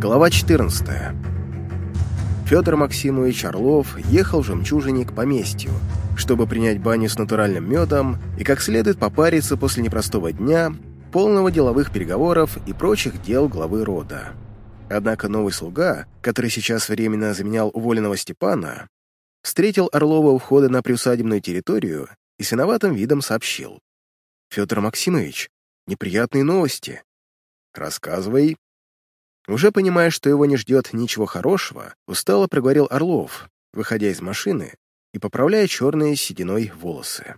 Глава 14. Федор Максимович Орлов ехал в жемчужине к поместью, чтобы принять баню с натуральным медом и как следует попариться после непростого дня, полного деловых переговоров и прочих дел главы рода. Однако новый слуга, который сейчас временно заменял уволенного Степана, встретил Орлова у входа на приусадебную территорию и с виноватым видом сообщил. «Федор Максимович, неприятные новости». «Рассказывай», уже понимая, что его не ждет ничего хорошего, устало проговорил Орлов, выходя из машины и поправляя черные сединой волосы.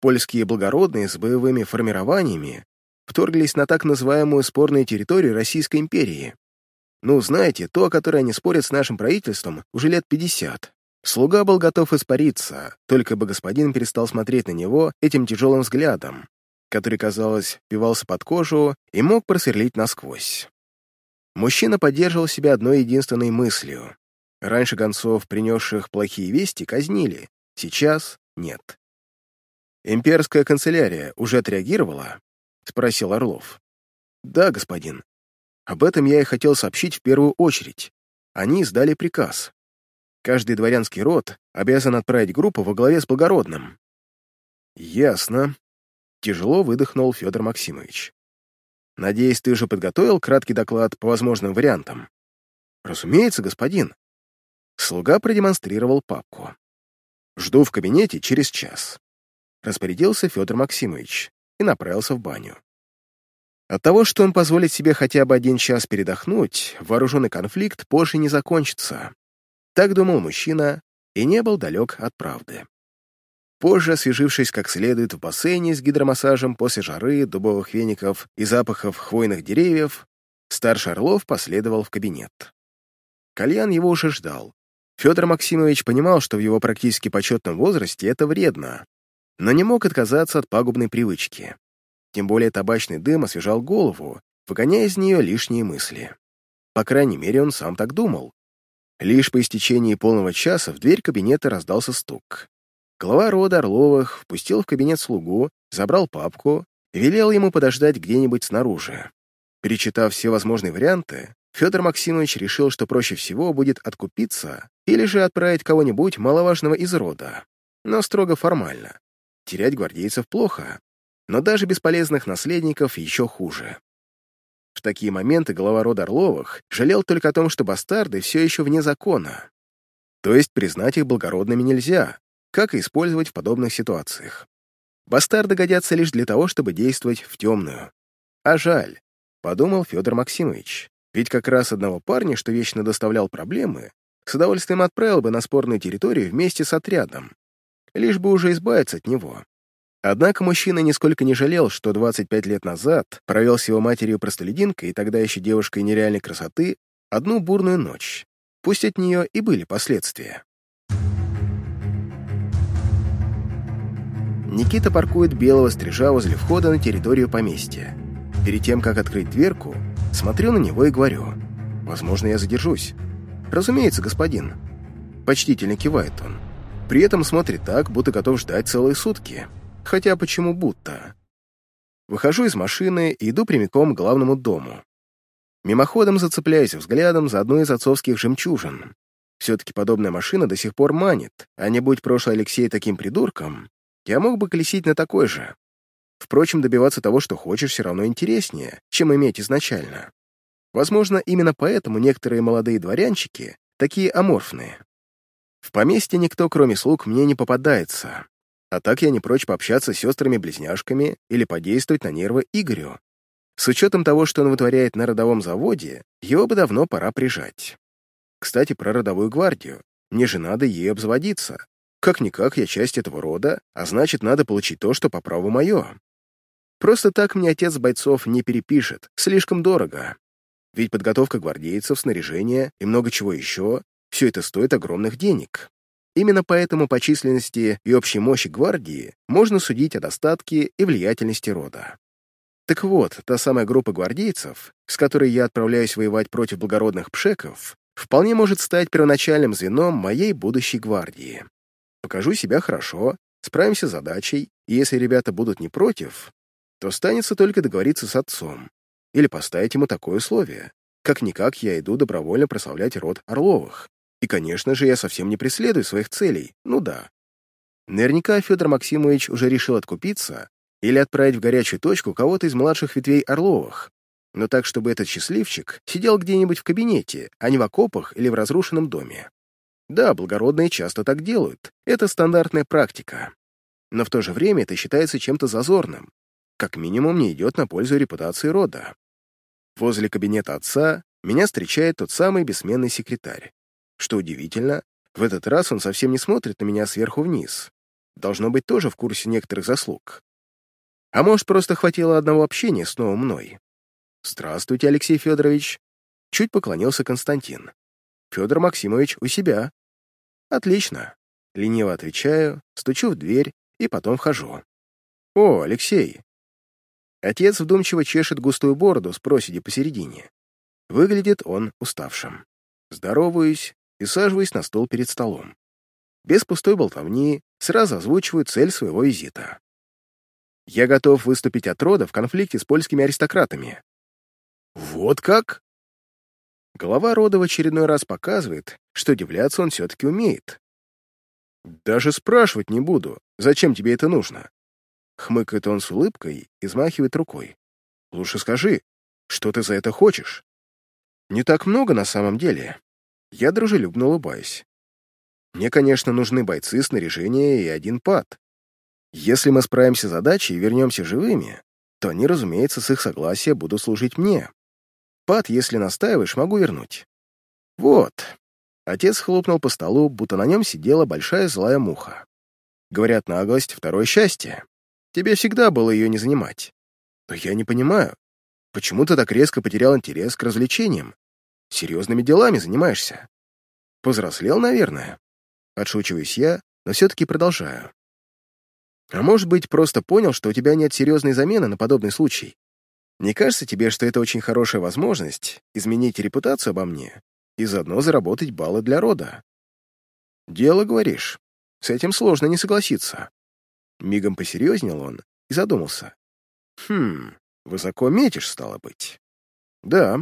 Польские благородные с боевыми формированиями вторглись на так называемую спорную территорию Российской империи. Ну, знаете, то, о которой они спорят с нашим правительством уже лет 50. Слуга был готов испариться, только бы господин перестал смотреть на него этим тяжелым взглядом, который, казалось, пивался под кожу и мог просверлить насквозь. Мужчина поддерживал себя одной единственной мыслью. Раньше гонцов, принесших плохие вести, казнили, сейчас нет. «Имперская канцелярия уже отреагировала?» — спросил Орлов. «Да, господин. Об этом я и хотел сообщить в первую очередь. Они издали приказ. Каждый дворянский род обязан отправить группу во главе с благородным». «Ясно», — тяжело выдохнул Федор Максимович. Надеюсь, ты уже подготовил краткий доклад по возможным вариантам? Разумеется, господин. Слуга продемонстрировал папку. Жду в кабинете через час. Распорядился Федор Максимович и направился в баню. От того, что он позволит себе хотя бы один час передохнуть, вооруженный конфликт позже не закончится. Так думал мужчина и не был далек от правды. Позже, освежившись как следует в бассейне с гидромассажем после жары, дубовых веников и запахов хвойных деревьев, старший Орлов последовал в кабинет. Кальян его уже ждал. Федор Максимович понимал, что в его практически почетном возрасте это вредно, но не мог отказаться от пагубной привычки. Тем более табачный дым освежал голову, выгоняя из нее лишние мысли. По крайней мере, он сам так думал. Лишь по истечении полного часа в дверь кабинета раздался стук. Глава рода Орловых впустил в кабинет слугу, забрал папку велел ему подождать где-нибудь снаружи. Перечитав все возможные варианты, Федор Максимович решил, что проще всего будет откупиться или же отправить кого-нибудь маловажного из рода, но строго формально. Терять гвардейцев плохо, но даже бесполезных наследников еще хуже. В такие моменты глава рода Орловых жалел только о том, что бастарды все еще вне закона. То есть признать их благородными нельзя, как использовать в подобных ситуациях. Бастарды годятся лишь для того, чтобы действовать в темную. А жаль, подумал Федор Максимович, ведь как раз одного парня, что вечно доставлял проблемы, с удовольствием отправил бы на спорную территорию вместе с отрядом, лишь бы уже избавиться от него. Однако мужчина нисколько не жалел, что 25 лет назад провел с его матерью-простолюдинкой и тогда еще девушкой нереальной красоты одну бурную ночь. Пусть от нее и были последствия. Никита паркует белого стрижа возле входа на территорию поместья. Перед тем, как открыть дверку, смотрю на него и говорю, «Возможно, я задержусь». «Разумеется, господин». Почтительно кивает он. При этом смотрит так, будто готов ждать целые сутки. Хотя почему будто? Выхожу из машины и иду прямиком к главному дому. Мимоходом зацепляюсь взглядом за одну из отцовских жемчужин. Все-таки подобная машина до сих пор манит, а не будь прошлый Алексей таким придурком, я мог бы колесить на такой же. Впрочем, добиваться того, что хочешь, все равно интереснее, чем иметь изначально. Возможно, именно поэтому некоторые молодые дворянчики такие аморфные. В поместье никто, кроме слуг, мне не попадается. А так я не прочь пообщаться с сестрами-близняшками или подействовать на нервы Игорю. С учетом того, что он вытворяет на родовом заводе, его бы давно пора прижать. Кстати, про родовую гвардию. Мне же надо ей обзаводиться. Как-никак я часть этого рода, а значит, надо получить то, что по праву мое. Просто так мне отец бойцов не перепишет, слишком дорого. Ведь подготовка гвардейцев, снаряжение и много чего еще — все это стоит огромных денег. Именно поэтому по численности и общей мощи гвардии можно судить о достатке и влиятельности рода. Так вот, та самая группа гвардейцев, с которой я отправляюсь воевать против благородных пшеков, вполне может стать первоначальным звеном моей будущей гвардии покажу себя хорошо, справимся с задачей, и если ребята будут не против, то останется только договориться с отцом или поставить ему такое условие, Как-никак я иду добровольно прославлять род Орловых. И, конечно же, я совсем не преследую своих целей. Ну да. Наверняка Федор Максимович уже решил откупиться или отправить в горячую точку кого-то из младших ветвей Орловых. Но так, чтобы этот счастливчик сидел где-нибудь в кабинете, а не в окопах или в разрушенном доме. Да, благородные часто так делают. Это стандартная практика. Но в то же время это считается чем-то зазорным. Как минимум не идет на пользу репутации рода. Возле кабинета отца меня встречает тот самый бессменный секретарь. Что удивительно, в этот раз он совсем не смотрит на меня сверху вниз. Должно быть тоже в курсе некоторых заслуг. А может, просто хватило одного общения с новым мной. «Здравствуйте, Алексей Федорович!» Чуть поклонился Константин. «Федор Максимович у себя». «Отлично». Лениво отвечаю, стучу в дверь и потом вхожу. «О, Алексей!» Отец вдумчиво чешет густую бороду с проседи посередине. Выглядит он уставшим. Здороваюсь и саживаюсь на стол перед столом. Без пустой болтовни сразу озвучиваю цель своего визита. Я готов выступить от рода в конфликте с польскими аристократами. Вот как? Голова рода в очередной раз показывает, что удивляться он все-таки умеет. Даже спрашивать не буду, зачем тебе это нужно. Хмыкает он с улыбкой и взмахивает рукой. Лучше скажи, что ты за это хочешь? Не так много на самом деле. Я дружелюбно улыбаюсь. Мне, конечно, нужны бойцы, снаряжение и один пад. Если мы справимся с задачей и вернемся живыми, то они, разумеется, с их согласия будут служить мне. Пад, если настаиваешь, могу вернуть. Вот. Отец хлопнул по столу, будто на нем сидела большая злая муха. Говорят, наглость — второе счастье. Тебе всегда было ее не занимать. Но я не понимаю, почему ты так резко потерял интерес к развлечениям? Серьезными делами занимаешься. Повзрослел, наверное. Отшучиваюсь я, но все-таки продолжаю. А может быть, просто понял, что у тебя нет серьезной замены на подобный случай? Не кажется тебе, что это очень хорошая возможность изменить репутацию обо мне и заодно заработать баллы для рода? Дело, говоришь. С этим сложно не согласиться. Мигом посерьезнел он и задумался. Хм, высоко метишь, стало быть. Да,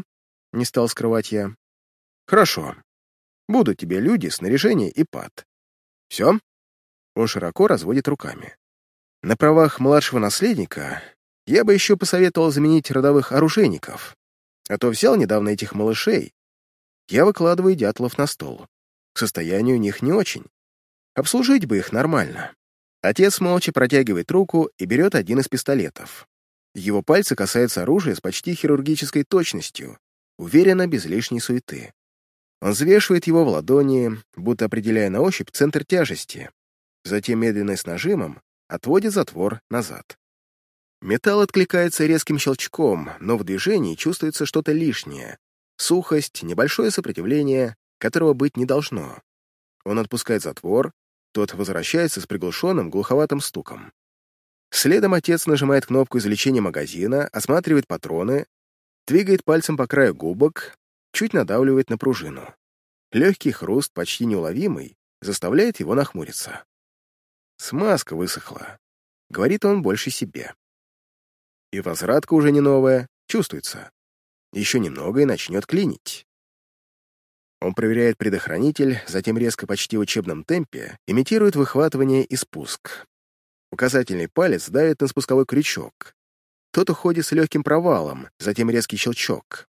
не стал скрывать я. Хорошо. Будут тебе люди, снаряжение и пад. Все? Он широко разводит руками. На правах младшего наследника я бы еще посоветовал заменить родовых оружейников. А то взял недавно этих малышей. Я выкладываю дятлов на стол. К состоянию у них не очень. Обслужить бы их нормально. Отец молча протягивает руку и берет один из пистолетов. Его пальцы касаются оружия с почти хирургической точностью, уверенно, без лишней суеты. Он взвешивает его в ладони, будто определяя на ощупь центр тяжести. Затем медленно с нажимом отводит затвор назад. Металл откликается резким щелчком, но в движении чувствуется что-то лишнее. Сухость, небольшое сопротивление, которого быть не должно. Он отпускает затвор, тот возвращается с приглушенным глуховатым стуком. Следом отец нажимает кнопку извлечения магазина, осматривает патроны, двигает пальцем по краю губок, чуть надавливает на пружину. Легкий хруст, почти неуловимый, заставляет его нахмуриться. Смазка высохла. Говорит он больше себе. И возвратка уже не новая, чувствуется. Еще немного и начнет клинить. Он проверяет предохранитель, затем резко почти в учебном темпе имитирует выхватывание и спуск. Указательный палец давит на спусковой крючок. Тот уходит с легким провалом, затем резкий щелчок.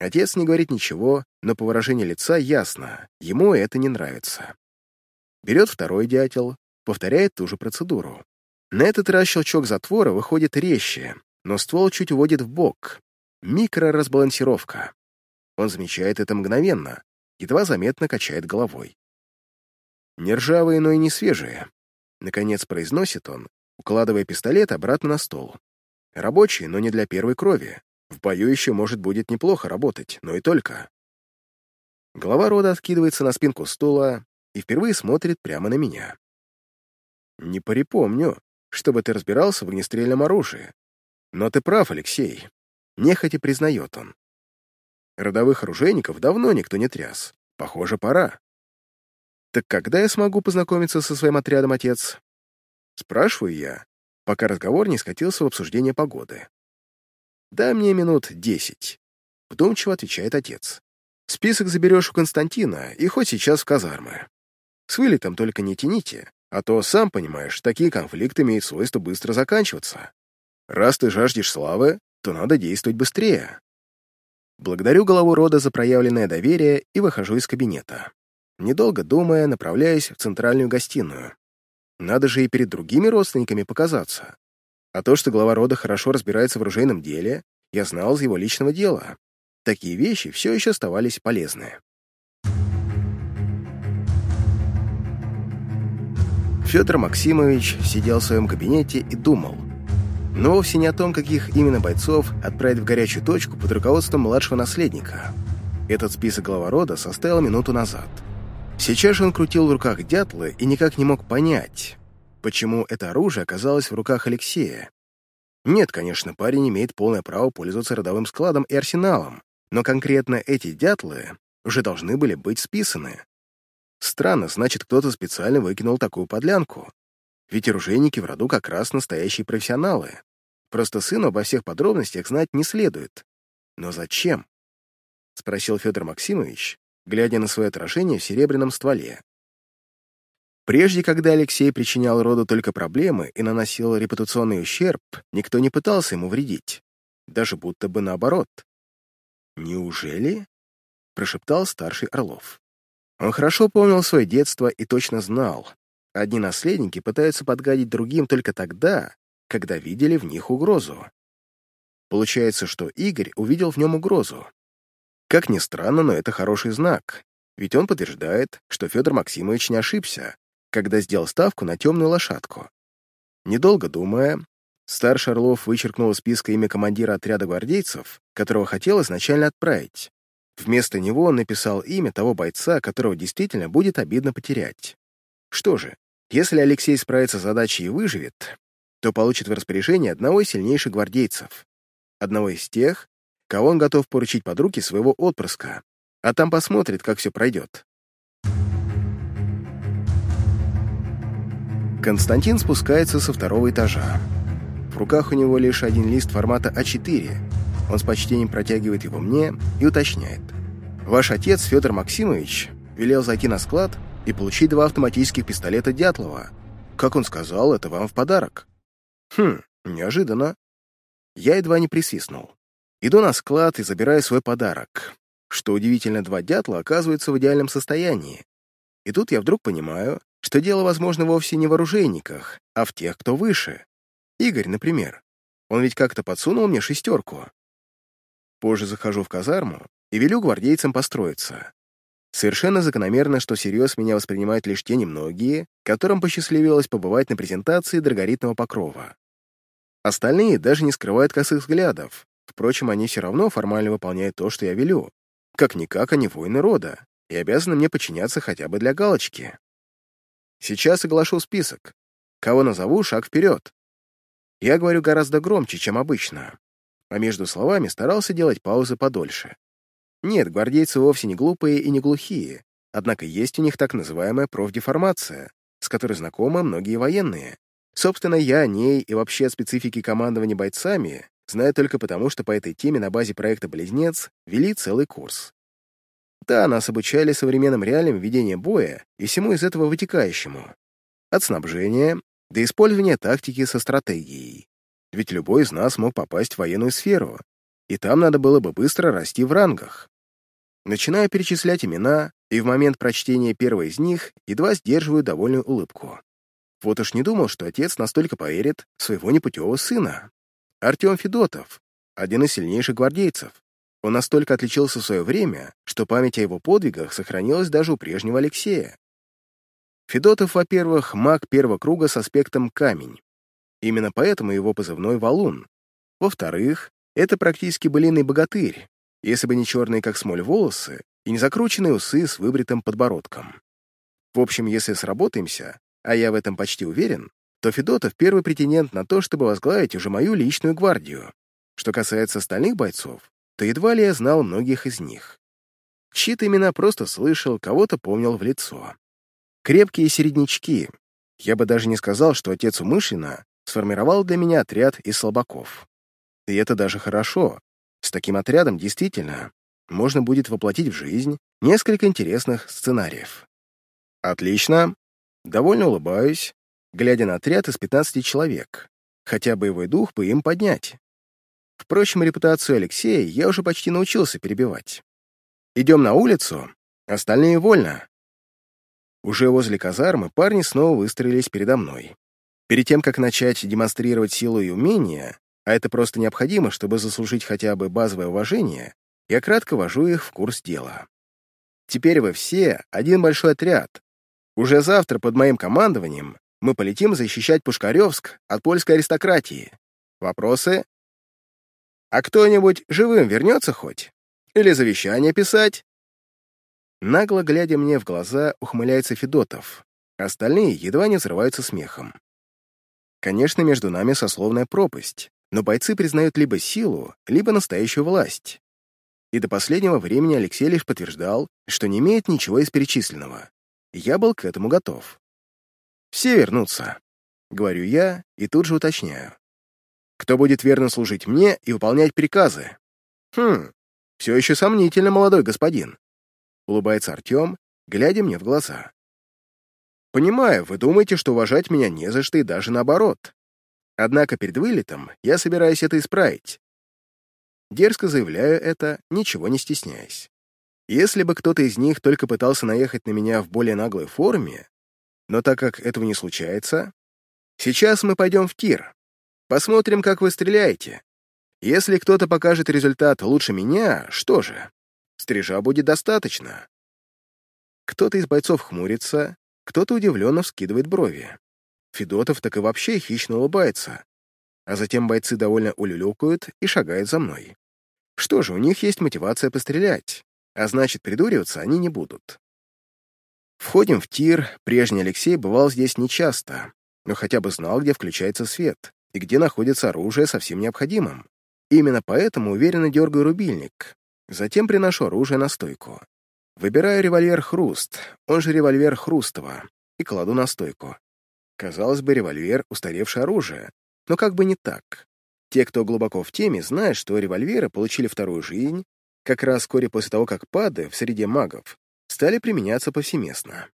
Отец не говорит ничего, но по выражению лица ясно, ему это не нравится. Берет второй дятел, повторяет ту же процедуру. На этот раз щелчок затвора выходит резче, но ствол чуть уводит в бок. Микроразбалансировка. Он замечает это мгновенно, едва заметно качает головой. Не ржавые, но и не свежие. Наконец произносит он, укладывая пистолет обратно на стол. Рабочий, но не для первой крови. В бою еще, может, будет неплохо работать, но и только. Голова рода откидывается на спинку стула и впервые смотрит прямо на меня. Не припомню, чтобы ты разбирался в огнестрельном оружии. Но ты прав, Алексей. Нехотя признает он. Родовых оружейников давно никто не тряс. Похоже, пора. Так когда я смогу познакомиться со своим отрядом, отец? Спрашиваю я, пока разговор не скатился в обсуждение погоды. Дай мне минут десять. — вдумчиво отвечает отец. «Список заберешь у Константина, и хоть сейчас в казармы. С вылетом только не тяните, а то, сам понимаешь, такие конфликты имеют свойство быстро заканчиваться. Раз ты жаждешь славы, то надо действовать быстрее». Благодарю главу рода за проявленное доверие и выхожу из кабинета. Недолго думая, направляюсь в центральную гостиную. Надо же и перед другими родственниками показаться. А то, что глава рода хорошо разбирается в оружейном деле, я знал из его личного дела. Такие вещи все еще оставались полезны. Федор Максимович сидел в своем кабинете и думал. Но вовсе не о том, каких именно бойцов отправить в горячую точку под руководством младшего наследника. Этот список глава рода составил минуту назад. Сейчас же он крутил в руках дятлы и никак не мог понять, почему это оружие оказалось в руках Алексея. Нет, конечно, парень имеет полное право пользоваться родовым складом и арсеналом, но конкретно эти дятлы уже должны были быть списаны. Странно, значит, кто-то специально выкинул такую подлянку. Ведь оружейники в роду как раз настоящие профессионалы. Просто сыну обо всех подробностях знать не следует. Но зачем? — спросил Федор Максимович, глядя на свое отражение в серебряном стволе. Прежде, когда Алексей причинял роду только проблемы и наносил репутационный ущерб, никто не пытался ему вредить. Даже будто бы наоборот. «Неужели?» — прошептал старший Орлов. Он хорошо помнил свое детство и точно знал. Одни наследники пытаются подгадить другим только тогда, когда видели в них угрозу. Получается, что Игорь увидел в нем угрозу. Как ни странно, но это хороший знак, ведь он подтверждает, что Федор Максимович не ошибся, когда сделал ставку на темную лошадку. Недолго думая, старший Орлов вычеркнул из списка имя командира отряда гвардейцев, которого хотел изначально отправить. Вместо него он написал имя того бойца, которого действительно будет обидно потерять. Что же, если Алексей справится с задачей и выживет, то получит в распоряжение одного из сильнейших гвардейцев, одного из тех, кого он готов поручить под руки своего отпрыска, а там посмотрит, как все пройдет. Константин спускается со второго этажа. В руках у него лишь один лист формата А4. Он с почтением протягивает его мне и уточняет. «Ваш отец, Федор Максимович, велел зайти на склад и получить два автоматических пистолета Дятлова. Как он сказал, это вам в подарок». «Хм, неожиданно». Я едва не присвистнул. Иду на склад и забираю свой подарок. Что удивительно, два дятла оказываются в идеальном состоянии. И тут я вдруг понимаю, что дело, возможно, вовсе не в оружейниках, а в тех, кто выше. Игорь, например. Он ведь как-то подсунул мне шестерку. Позже захожу в казарму и велю гвардейцам построиться. Совершенно закономерно, что всерьез меня воспринимают лишь те немногие, которым посчастливилось побывать на презентации драгоритного покрова. Остальные даже не скрывают косых взглядов. Впрочем, они все равно формально выполняют то, что я велю. Как-никак они воины рода, и обязаны мне подчиняться хотя бы для галочки. Сейчас оглашу список. Кого назову, шаг вперед. Я говорю гораздо громче, чем обычно, а между словами старался делать паузы подольше. Нет, гвардейцы вовсе не глупые и не глухие, однако есть у них так называемая профдеформация, с которой знакомы многие военные. Собственно, я о ней и вообще о специфике командования бойцами знаю только потому, что по этой теме на базе проекта «Близнец» вели целый курс. Да, нас обучали современным реалиям ведения боя и всему из этого вытекающему. От снабжения до использования тактики со стратегией. Ведь любой из нас мог попасть в военную сферу, и там надо было бы быстро расти в рангах. Начинаю перечислять имена, и в момент прочтения первой из них едва сдерживаю довольную улыбку. Вот уж не думал, что отец настолько поверит своего непутевого сына. Артем Федотов, один из сильнейших гвардейцев. Он настолько отличился в свое время, что память о его подвигах сохранилась даже у прежнего Алексея. Федотов, во-первых, маг первого круга с аспектом камень. Именно поэтому его позывной «Валун». Во-вторых, это практически былиный богатырь, если бы не черные как смоль волосы и не закрученные усы с выбритым подбородком. В общем, если сработаемся, а я в этом почти уверен, то Федотов первый претендент на то, чтобы возглавить уже мою личную гвардию. Что касается остальных бойцов, то едва ли я знал многих из них. Чьи-то имена просто слышал, кого-то помнил в лицо. Крепкие середнячки. Я бы даже не сказал, что отец умышленно сформировал для меня отряд из слабаков. И это даже хорошо. С таким отрядом действительно можно будет воплотить в жизнь несколько интересных сценариев. Отлично. Довольно улыбаюсь, глядя на отряд из 15 человек. Хотя боевой дух бы им поднять. Впрочем, репутацию Алексея я уже почти научился перебивать. Идем на улицу, остальные вольно. Уже возле казармы парни снова выстроились передо мной. Перед тем, как начать демонстрировать силу и умения, а это просто необходимо, чтобы заслужить хотя бы базовое уважение, я кратко вожу их в курс дела. Теперь вы все один большой отряд. Уже завтра под моим командованием мы полетим защищать Пушкаревск от польской аристократии. Вопросы? А кто-нибудь живым вернется хоть? Или завещание писать?» Нагло глядя мне в глаза, ухмыляется Федотов. Остальные едва не взрываются смехом. Конечно, между нами сословная пропасть, но бойцы признают либо силу, либо настоящую власть. И до последнего времени Алексей лишь подтверждал, что не имеет ничего из перечисленного. Я был к этому готов. «Все вернутся», — говорю я и тут же уточняю. «Кто будет верно служить мне и выполнять приказы?» «Хм, все еще сомнительно, молодой господин», — улыбается Артем, глядя мне в глаза. «Понимаю, вы думаете, что уважать меня не за что и даже наоборот. Однако перед вылетом я собираюсь это исправить. Дерзко заявляю это, ничего не стесняясь. Если бы кто-то из них только пытался наехать на меня в более наглой форме, но так как этого не случается, сейчас мы пойдем в тир. Посмотрим, как вы стреляете. Если кто-то покажет результат лучше меня, что же? Стрижа будет достаточно. Кто-то из бойцов хмурится, кто-то удивленно вскидывает брови. Федотов так и вообще хищно улыбается. А затем бойцы довольно улюлюкают и шагают за мной. Что же, у них есть мотивация пострелять, а значит, придуриваться они не будут. Входим в тир, прежний Алексей бывал здесь нечасто, но хотя бы знал, где включается свет и где находится оружие со всем необходимым. Именно поэтому уверенно дергаю рубильник, затем приношу оружие на стойку. Выбираю револьвер «Хруст», он же револьвер Хрустова, и кладу на стойку. Казалось бы, револьвер — устаревшее оружие, но как бы не так. Те, кто глубоко в теме, знают, что револьверы получили вторую жизнь как раз вскоре после того, как пады в среде магов стали применяться повсеместно.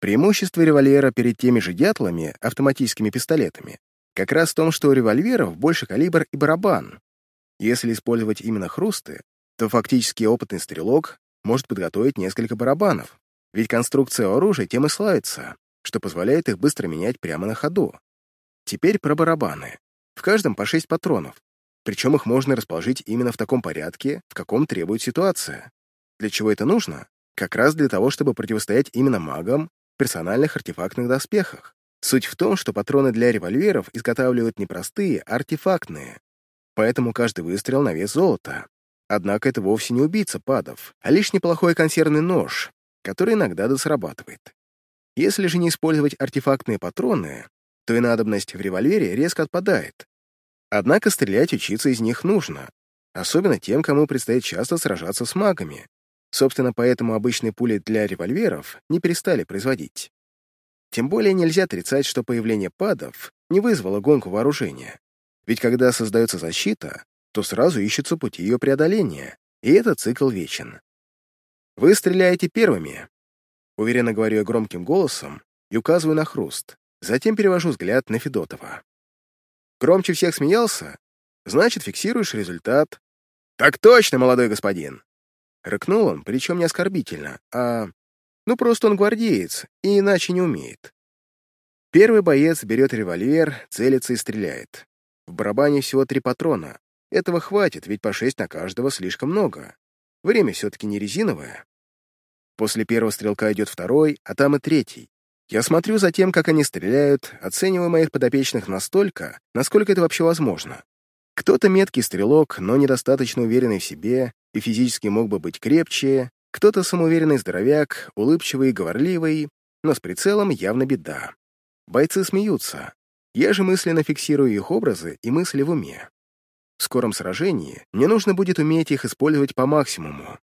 Преимущество револьвера перед теми же дятлами, автоматическими пистолетами, как раз в том, что у револьверов больше калибр и барабан. Если использовать именно хрусты, то фактически опытный стрелок может подготовить несколько барабанов, ведь конструкция оружия тем и славится, что позволяет их быстро менять прямо на ходу. Теперь про барабаны. В каждом по 6 патронов, причем их можно расположить именно в таком порядке, в каком требует ситуация. Для чего это нужно? Как раз для того, чтобы противостоять именно магам в персональных артефактных доспехах. Суть в том, что патроны для револьверов изготавливают не простые, а артефактные. Поэтому каждый выстрел на вес золота. Однако это вовсе не убийца падов, а лишь неплохой консервный нож, который иногда досрабатывает. Если же не использовать артефактные патроны, то и надобность в револьвере резко отпадает. Однако стрелять учиться из них нужно, особенно тем, кому предстоит часто сражаться с магами. Собственно, поэтому обычные пули для револьверов не перестали производить. Тем более нельзя отрицать, что появление падов не вызвало гонку вооружения. Ведь когда создается защита, то сразу ищутся пути ее преодоления, и этот цикл вечен. Вы стреляете первыми. Уверенно говорю я громким голосом и указываю на хруст. Затем перевожу взгляд на Федотова. Громче всех смеялся? Значит, фиксируешь результат. «Так точно, молодой господин!» Рыкнул он, причем не оскорбительно, а... Ну, просто он гвардеец, и иначе не умеет. Первый боец берет револьвер, целится и стреляет. В барабане всего три патрона. Этого хватит, ведь по шесть на каждого слишком много. Время все-таки не резиновое. После первого стрелка идет второй, а там и третий. Я смотрю за тем, как они стреляют, оцениваю моих подопечных настолько, насколько это вообще возможно. Кто-то меткий стрелок, но недостаточно уверенный в себе и физически мог бы быть крепче, кто-то самоуверенный здоровяк, улыбчивый и говорливый, но с прицелом явно беда. Бойцы смеются. Я же мысленно фиксирую их образы и мысли в уме. В скором сражении мне нужно будет уметь их использовать по максимуму,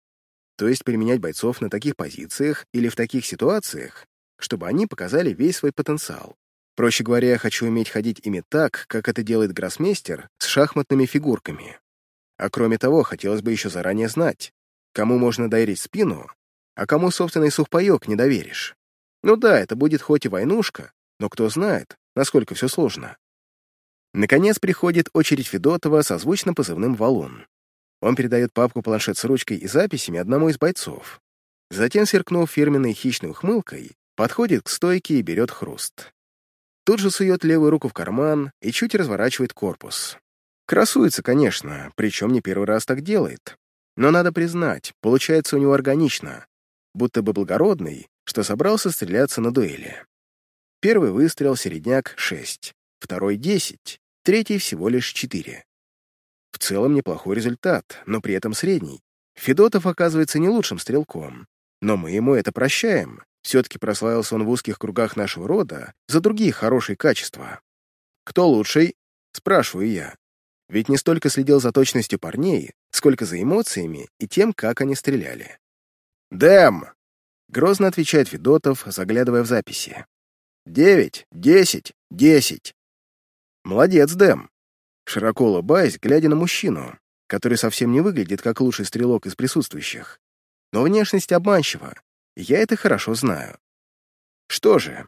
то есть применять бойцов на таких позициях или в таких ситуациях, чтобы они показали весь свой потенциал. Проще говоря, я хочу уметь ходить ими так, как это делает гроссмейстер с шахматными фигурками. А кроме того, хотелось бы еще заранее знать, кому можно доверить спину, а кому собственный сухпайок не доверишь. Ну да, это будет хоть и войнушка, но кто знает, насколько все сложно. Наконец приходит очередь Федотова со звучным позывным «Валун». Он передает папку-планшет с ручкой и записями одному из бойцов. Затем, сверкнув фирменной хищной ухмылкой, подходит к стойке и берет хруст. Тут же сует левую руку в карман и чуть разворачивает корпус. Красуется, конечно, причем не первый раз так делает. Но надо признать, получается у него органично, будто бы благородный, что собрался стреляться на дуэли. Первый выстрел середняк — 6, второй — 10, третий всего лишь 4. В целом неплохой результат, но при этом средний. Федотов оказывается не лучшим стрелком, но мы ему это прощаем. Все-таки прославился он в узких кругах нашего рода за другие хорошие качества. «Кто лучший?» — спрашиваю я. Ведь не столько следил за точностью парней, сколько за эмоциями и тем, как они стреляли. «Дэм!» — грозно отвечает Федотов, заглядывая в записи. «Девять, десять, десять!» «Молодец, Дэм!» Широко улыбаясь, глядя на мужчину, который совсем не выглядит как лучший стрелок из присутствующих. Но внешность обманчива, я это хорошо знаю. Что же,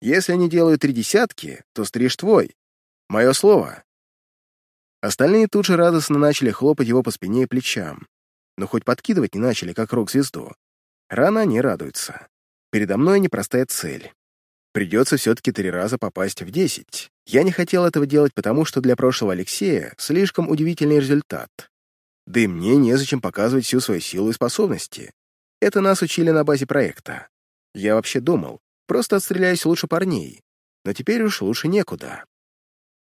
если они делают три десятки, то стриж твой. Мое слово. Остальные тут же радостно начали хлопать его по спине и плечам, но хоть подкидывать не начали, как рок-звезду. Рано они радуются. Передо мной непростая цель. Придется все-таки три раза попасть в десять. Я не хотел этого делать, потому что для прошлого Алексея слишком удивительный результат. Да и мне незачем показывать всю свою силу и способности. Это нас учили на базе проекта. Я вообще думал, просто отстреляюсь лучше парней, но теперь уж лучше некуда.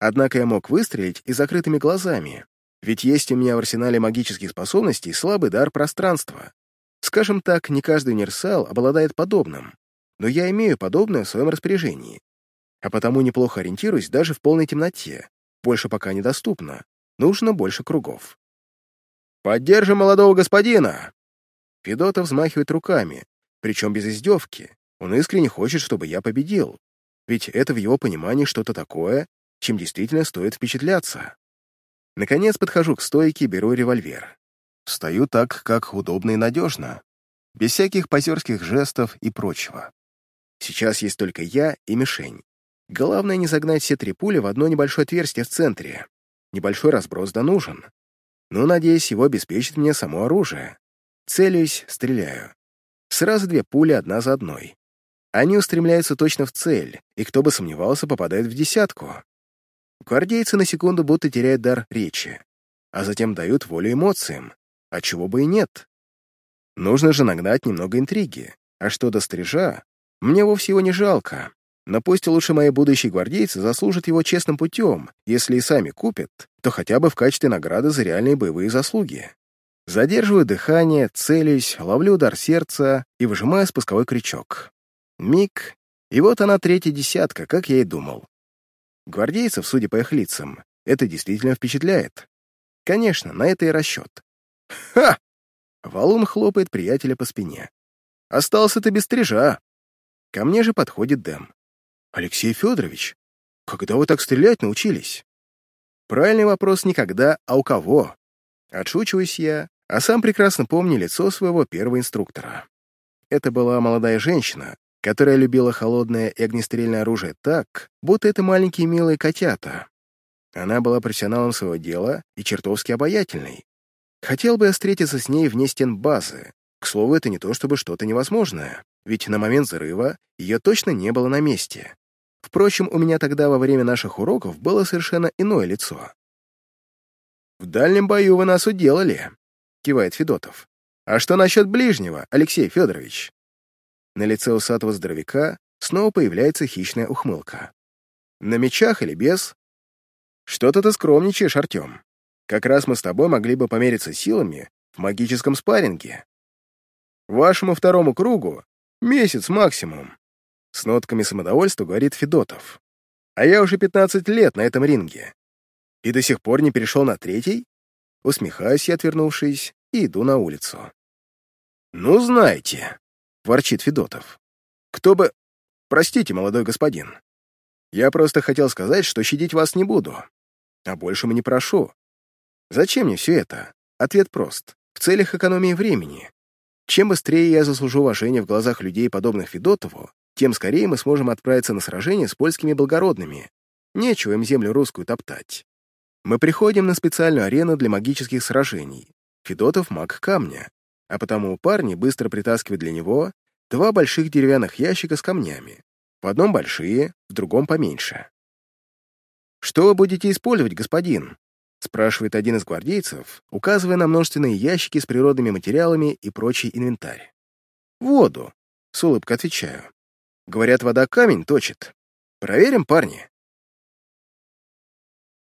Однако я мог выстрелить и закрытыми глазами, ведь есть у меня в арсенале магических способностей слабый дар пространства. Скажем так, не каждый универсал обладает подобным, но я имею подобное в своем распоряжении, а потому неплохо ориентируюсь даже в полной темноте. Больше пока недоступно, нужно больше кругов. «Поддержим молодого господина!» Федотов взмахивает руками, причем без издевки. Он искренне хочет, чтобы я победил. Ведь это в его понимании что-то такое, чем действительно стоит впечатляться. Наконец подхожу к стойке и беру револьвер. Стою так, как удобно и надежно, без всяких позерских жестов и прочего. Сейчас есть только я и мишень. Главное не загнать все три пули в одно небольшое отверстие в центре. Небольшой разброс да нужен. Но, надеюсь, его обеспечит мне само оружие. Целюсь, стреляю. Сразу две пули одна за одной. Они устремляются точно в цель, и кто бы сомневался, попадает в десятку. Гвардейцы на секунду будто теряют дар речи, а затем дают волю эмоциям, а чего бы и нет. Нужно же нагнать немного интриги, а что до стрижа, мне вовсе его не жалко. Но пусть лучше мои будущие гвардейцы заслужат его честным путем, если и сами купят, то хотя бы в качестве награды за реальные боевые заслуги. Задерживаю дыхание, целюсь, ловлю удар сердца и выжимаю спусковой крючок. Миг, и вот она третья десятка, как я и думал. Гвардейцев, судя по их лицам, это действительно впечатляет. Конечно, на это и расчет. «Ха!» Валун хлопает приятеля по спине. «Остался ты без стрижа». Ко мне же подходит Дэм. «Алексей Федорович, когда вы так стрелять научились?» Правильный вопрос не когда, а у кого. Отшучиваюсь я, а сам прекрасно помню лицо своего первого инструктора. Это была молодая женщина, которая любила холодное и огнестрельное оружие так, будто это маленькие милые котята. Она была профессионалом своего дела и чертовски обаятельной. Хотел бы я встретиться с ней вне стен базы. К слову, это не то чтобы что-то невозможное, ведь на момент взрыва ее точно не было на месте. Впрочем, у меня тогда во время наших уроков было совершенно иное лицо. «В дальнем бою вы нас уделали», — кивает Федотов. «А что насчет ближнего, Алексей Федорович?» На лице усатого здоровяка снова появляется хищная ухмылка. «На мечах или без?» «Что-то ты скромничаешь, Артем. Как раз мы с тобой могли бы помериться силами в магическом спарринге. Вашему второму кругу месяц максимум. С нотками самодовольства говорит Федотов. А я уже 15 лет на этом ринге. И до сих пор не перешел на третий? Усмехаюсь я, отвернувшись, и иду на улицу. «Ну, знаете», — ворчит Федотов. «Кто бы... Простите, молодой господин. Я просто хотел сказать, что щадить вас не буду. А больше мы не прошу. Зачем мне все это? Ответ прост. В целях экономии времени. Чем быстрее я заслужу уважение в глазах людей, подобных Федотову, тем скорее мы сможем отправиться на сражение с польскими благородными. Нечего им землю русскую топтать. Мы приходим на специальную арену для магических сражений. Федотов — маг камня, а потому парни быстро притаскивают для него два больших деревянных ящика с камнями. В одном большие, в другом поменьше. «Что вы будете использовать, господин?» — спрашивает один из гвардейцев, указывая на множественные ящики с природными материалами и прочий инвентарь. «Воду», — с улыбкой отвечаю. «Говорят, вода камень точит. Проверим, парни».